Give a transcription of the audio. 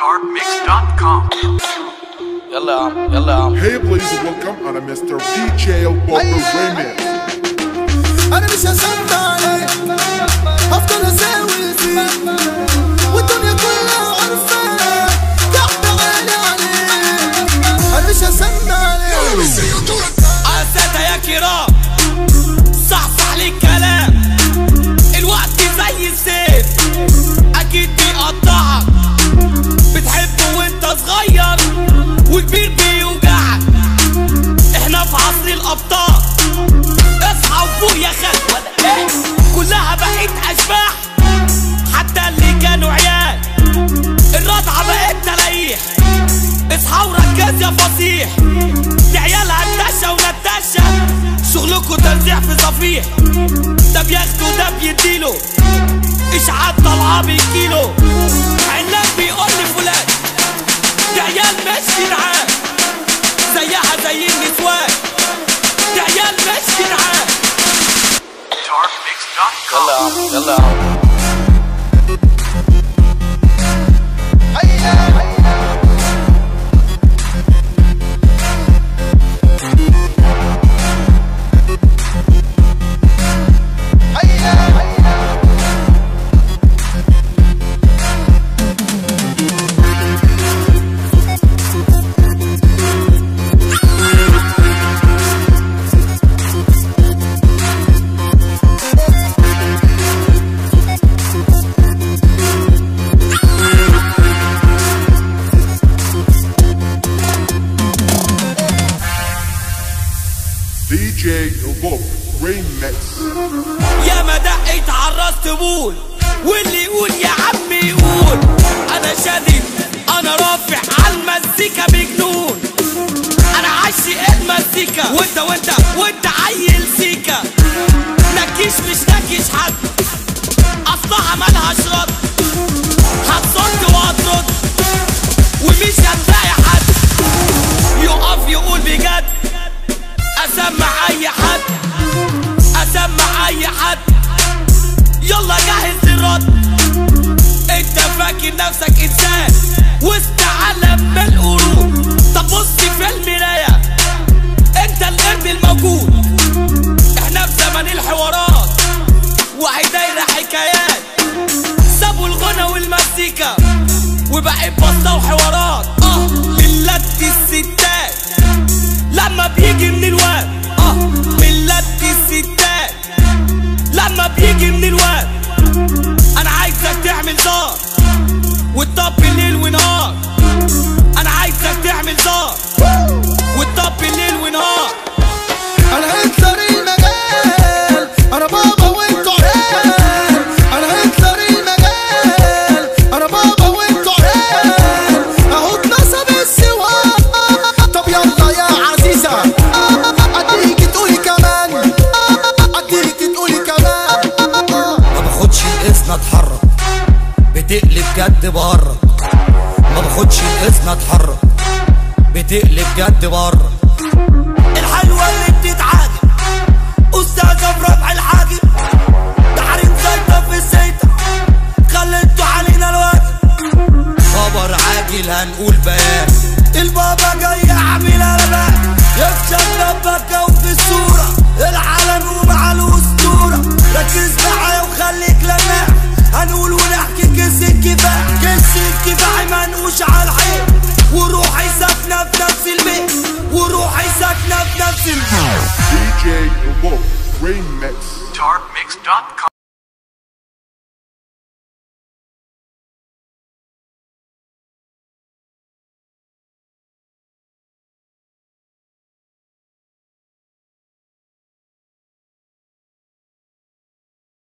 darkmix.com يلا يا عم يلا يا عم Hey please welcome على Mr. DJ Bopper Remix وكبير بيوجعك. إحنا في عصر الأبطال. اصحى وفوق يا خال؟ كلها بقت أشباح. حتى اللي كانوا عيال. الرضعة بقت تلايح اصحى وركز يا فصيح. دي عيال هتشة ونتشة. شغلكوا تنزيع في صفيح. ده بياخده وده بيديله. إشعاع طالعة بالكيلو Hello. يا عم يلا يا ما دقيت عالراس تقول واللي يقول يا عم يقول. أنا شادد أنا رافع عالمزيكا بجنون. أنا عاشق المزيكا. وأنت وأنت وأنت عيل سيكا. نكيش مش نكيش حد. أصلها ملهاش رد. هتصد وهترد ومش هتلاقي حد. يقف يقول بجد. أسمع أي حد أسمع أي حد. يلا جهز الرد. أنت فاكر نفسك إنسان وسط عالم القرود. طب بص في المراية أنت القرد الموجود. إحنا في زمن الحوارات وهي دايرة حكايات. سابوا الغنى والمزيكا وبقت بسطة وحوارات. آه ملت الستات لما بيجي من الواد ملت الستات لما بيجي من الواد أنا عايزك تعمل دار. وتطبي ليل ونهار بتقلب جد بهرج ما باخدش الاذن اتحرك. بتقلب جد بهرج ساكنة في نفس البيت وروحي ساكنة في نفس البيت DJ Bob Remix darkmix.com